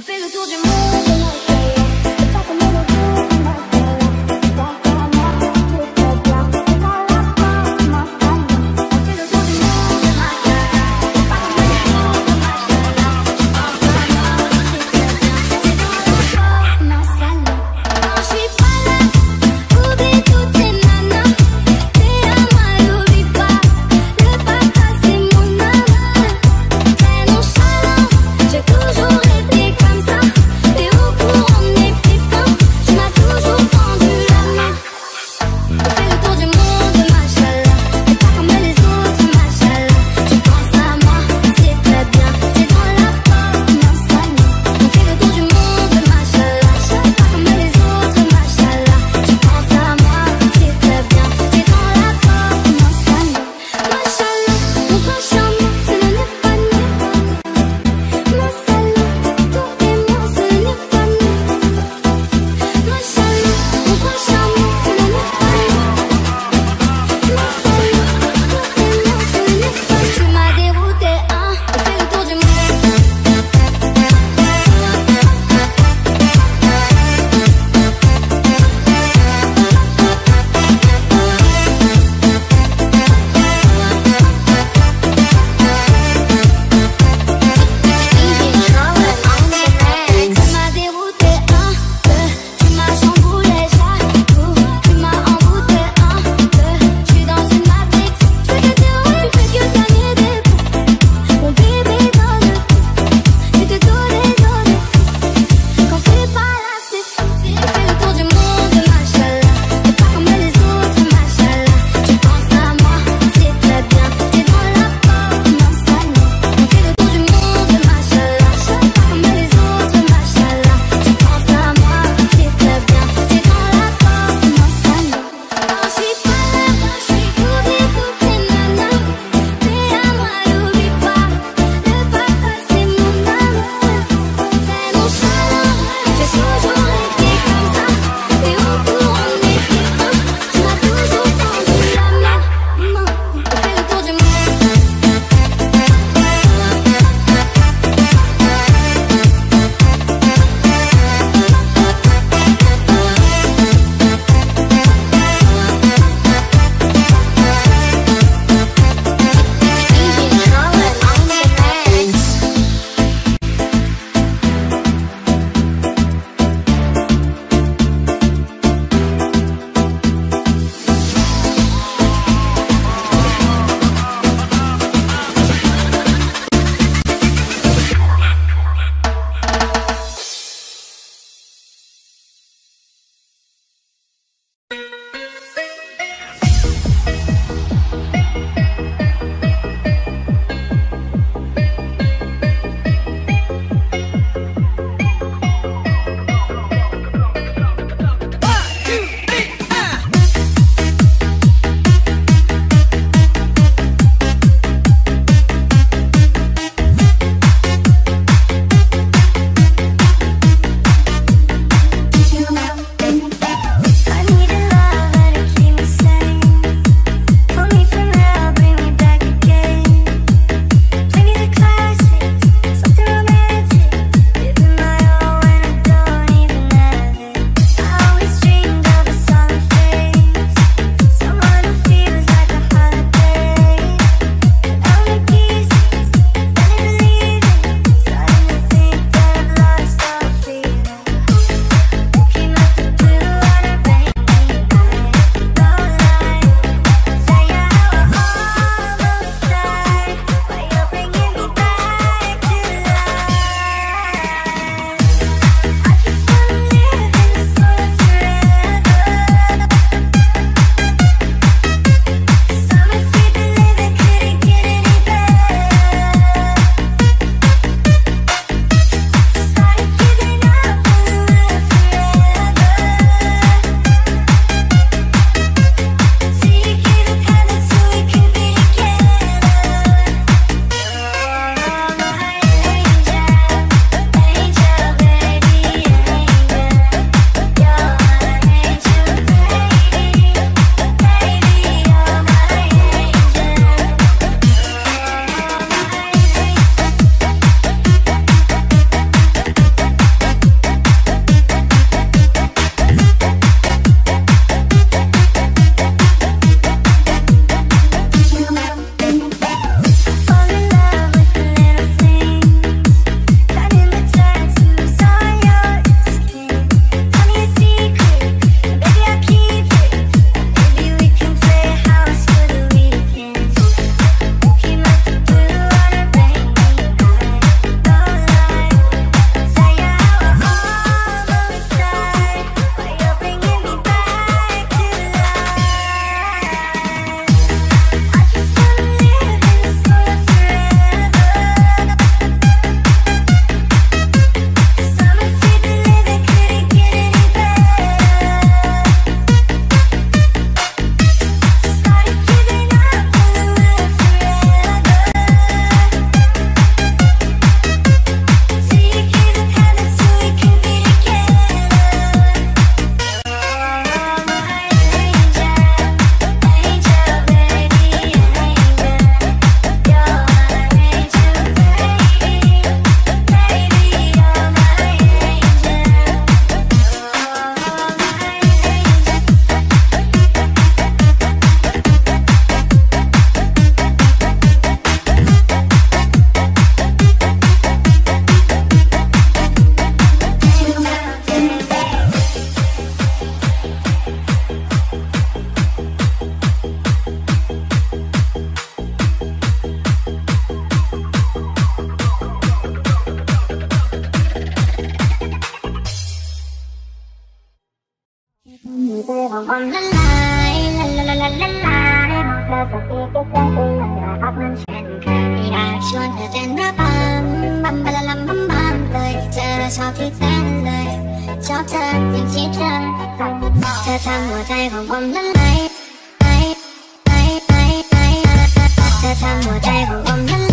O fim tudo de mundo. hồn hồn lăn lại lăn lăn lăn lăn lại một là sau khi kết tới tôi mình lại bắt mình sen khi đã chọn thời gian ra bám bám bám bám bám bám lời chờ là sau khi tan lời cho thật những chỉ chân thật thầm mùa tay hồn hồn lăn lại Hãy subscribe cho kênh Ghiền Mì Gõ Để không bỏ lỡ những video hấp dẫn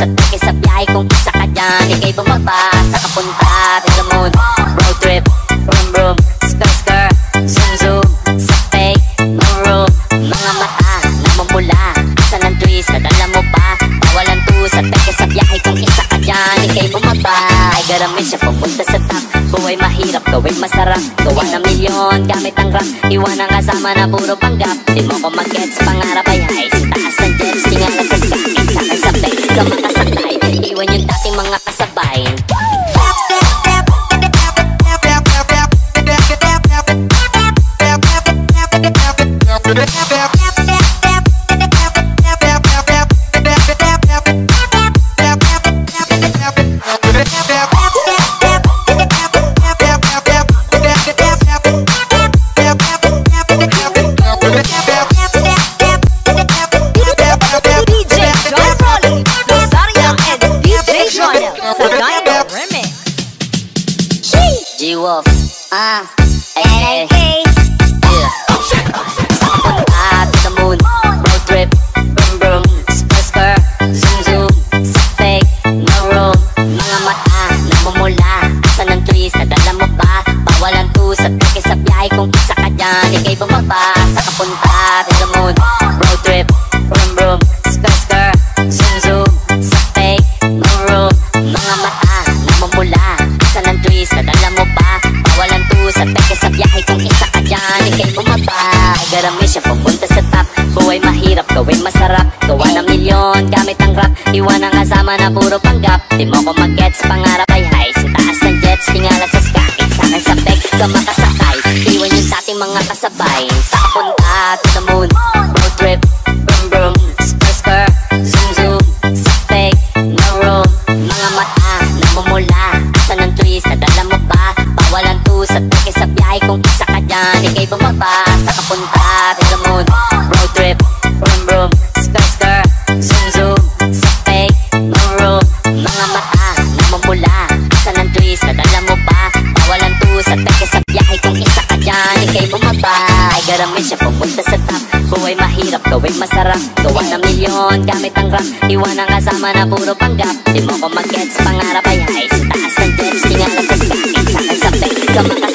Isa't pake sa biyahe kung isa ka dyan Ikay bang magbasa ka punta Sa mood, road trip, room room Skr skr, zoom zoom Sa fake, no room. Mga mata, naman pula Asan ang twist, nadala mo pa Nawalan to sa peke sa kung isa ka dyan Ikay bumaba. Ay garami siya papunta sa top. Buhay mahirap, gawin masarap. Gawa ng milyon, gamit ang rap. Iwan ang kasama na puro panggap. Di mo ko mag-gets, pangarap ng kasama na puro panggap. Di mo ko mag-gets, pangarap ay high. Sa taas ng jets, tingala sa sky. Sa akin sa peg, ka makasakay. Iwan yung dating mga kasabay. Gawin masarap, gawa ng milyon Gamit ang rap, iwan ang kasama na puro panggap. Di mo ko mag-gets, pangarap ay high Sa taas ng jets, tingala sa sky Sa akin sabay, ka